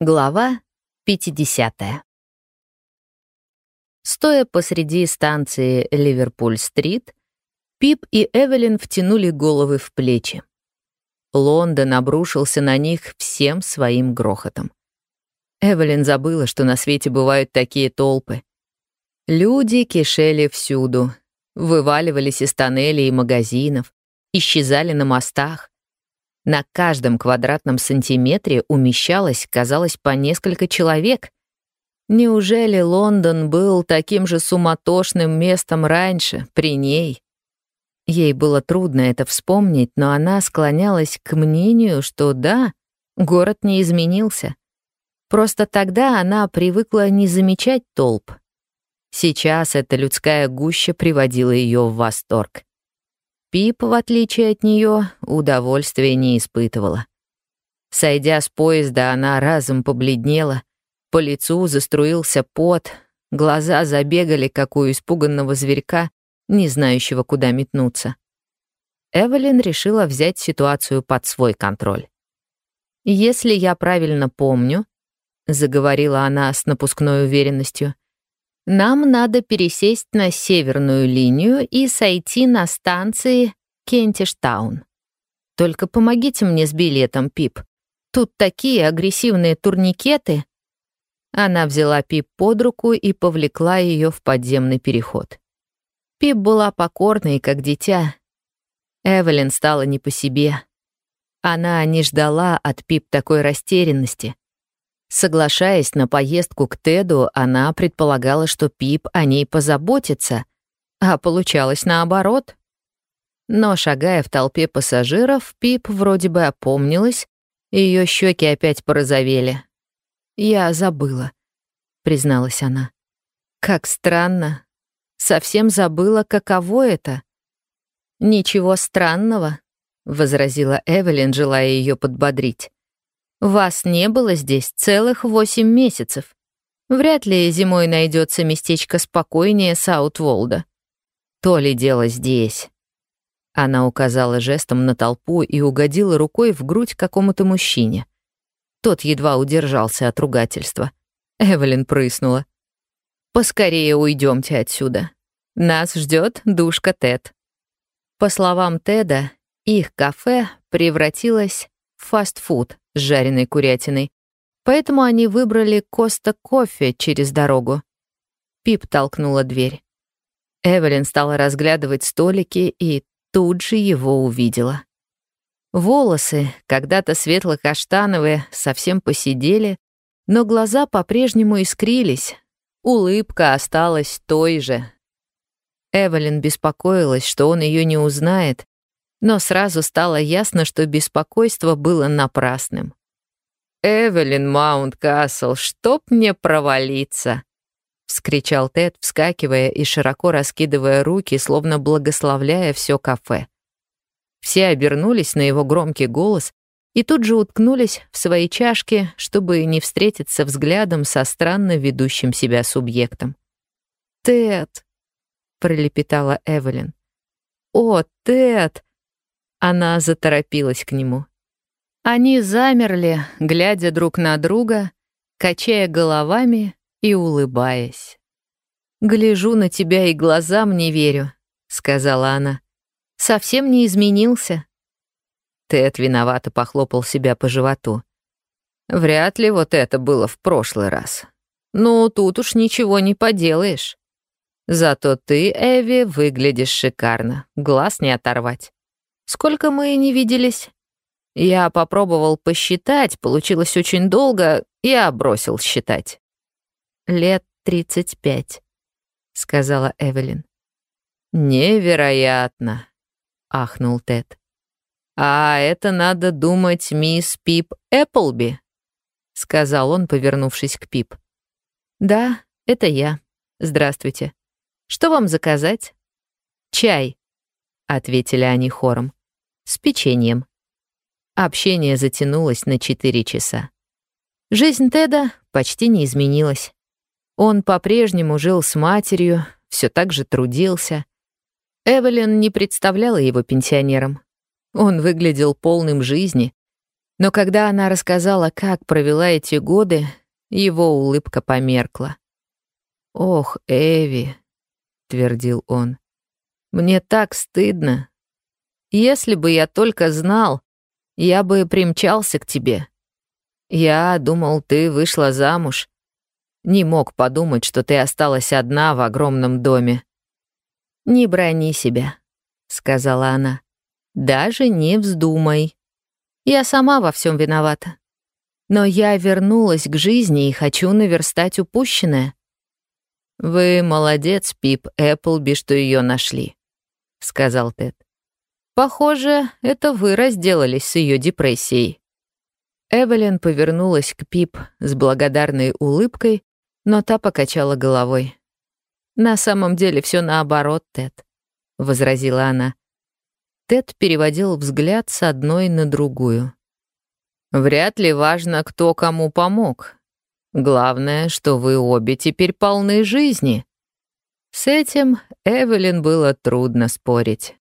Глава 50. Стоя посреди станции Ливерпуль-стрит, Пип и Эвелин втянули головы в плечи. Лондон обрушился на них всем своим грохотом. Эвелин забыла, что на свете бывают такие толпы. Люди кишели всюду, вываливались из тоннелей и магазинов, исчезали на мостах, на каждом квадратном сантиметре умещалось, казалось, по несколько человек. Неужели Лондон был таким же суматошным местом раньше, при ней? Ей было трудно это вспомнить, но она склонялась к мнению, что да, город не изменился. Просто тогда она привыкла не замечать толп. Сейчас эта людская гуща приводила ее в восторг. Пип, в отличие от нее, удовольствия не испытывала. Сойдя с поезда, она разом побледнела, по лицу заструился пот, глаза забегали, как у испуганного зверька, не знающего, куда метнуться. Эвелин решила взять ситуацию под свой контроль. «Если я правильно помню», — заговорила она с напускной уверенностью, — нам надо пересесть на северную линию и сойти на станции Кентиштаун. Только помогите мне с билетом, Пип. Тут такие агрессивные турникеты. Она взяла Пип под руку и повлекла ее в подземный переход. Пип была покорной, как дитя. Эвелин стала не по себе. Она не ждала от Пип такой растерянности. Соглашаясь на поездку к Теду, она предполагала, что Пип о ней позаботится, а получалось наоборот. Но, шагая в толпе пассажиров, Пип вроде бы опомнилась, и ее щеки опять порозовели. «Я забыла», — призналась она. «Как странно. Совсем забыла, каково это». «Ничего странного», — возразила Эвелин, желая ее подбодрить. Вас не было здесь целых восемь месяцев. Вряд ли зимой найдется местечко спокойнее Саутволда. То ли дело здесь. Она указала жестом на толпу и угодила рукой в грудь какому-то мужчине. Тот едва удержался от ругательства. Эвелин прыснула. «Поскорее уйдемте отсюда. Нас ждет душка Тед». По словам Теда, их кафе превратилось в фастфуд с жареной курятиной. Поэтому они выбрали Коста кофе через дорогу. Пип толкнула дверь. Эвелин стала разглядывать столики и тут же его увидела. Волосы, когда-то светло-каштановые, совсем посидели, но глаза по-прежнему искрились. Улыбка осталась той же. Эвелин беспокоилась, что он ее не узнает, но сразу стало ясно, что беспокойство было напрасным. «Эвелин Маунт-Кассел, чтоб мне провалиться!» — вскричал Тед, вскакивая и широко раскидывая руки, словно благословляя все кафе. Все обернулись на его громкий голос и тут же уткнулись в свои чашки, чтобы не встретиться взглядом со странно ведущим себя субъектом. «Тед!» — пролепетала Эвелин. «О, Тед!» Она заторопилась к нему. Они замерли, глядя друг на друга, качая головами и улыбаясь. «Гляжу на тебя и глазам не верю», — сказала она. «Совсем не изменился». Тед виновато похлопал себя по животу. «Вряд ли вот это было в прошлый раз. Ну, тут уж ничего не поделаешь. Зато ты, Эви, выглядишь шикарно, глаз не оторвать. Сколько мы не виделись?» Я попробовал посчитать, получилось очень долго, я бросил считать. «Лет тридцать пять», — сказала Эвелин. «Невероятно», — ахнул Тед. «А это надо думать мисс Пип Эпплби», — сказал он, повернувшись к Пип. «Да, это я. Здравствуйте. Что вам заказать?» «Чай», — ответили они хором с печеньем. Общение затянулось на четыре часа. Жизнь Теда почти не изменилась. Он по-прежнему жил с матерью, все так же трудился. Эвелин не представляла его пенсионером. Он выглядел полным жизни. Но когда она рассказала, как провела эти годы, его улыбка померкла. «Ох, Эви», — твердил он, — «мне так стыдно. Если бы я только знал, я бы примчался к тебе. Я думал, ты вышла замуж. Не мог подумать, что ты осталась одна в огромном доме. «Не брони себя», — сказала она. «Даже не вздумай. Я сама во всем виновата. Но я вернулась к жизни и хочу наверстать упущенное». «Вы молодец, Пип Эпплби, что ее нашли», — сказал Тед. «Похоже, это вы разделались с ее депрессией». Эвелин повернулась к Пип с благодарной улыбкой, но та покачала головой. «На самом деле все наоборот, Тед», — возразила она. Тед переводил взгляд с одной на другую. «Вряд ли важно, кто кому помог. Главное, что вы обе теперь полны жизни». С этим Эвелин было трудно спорить.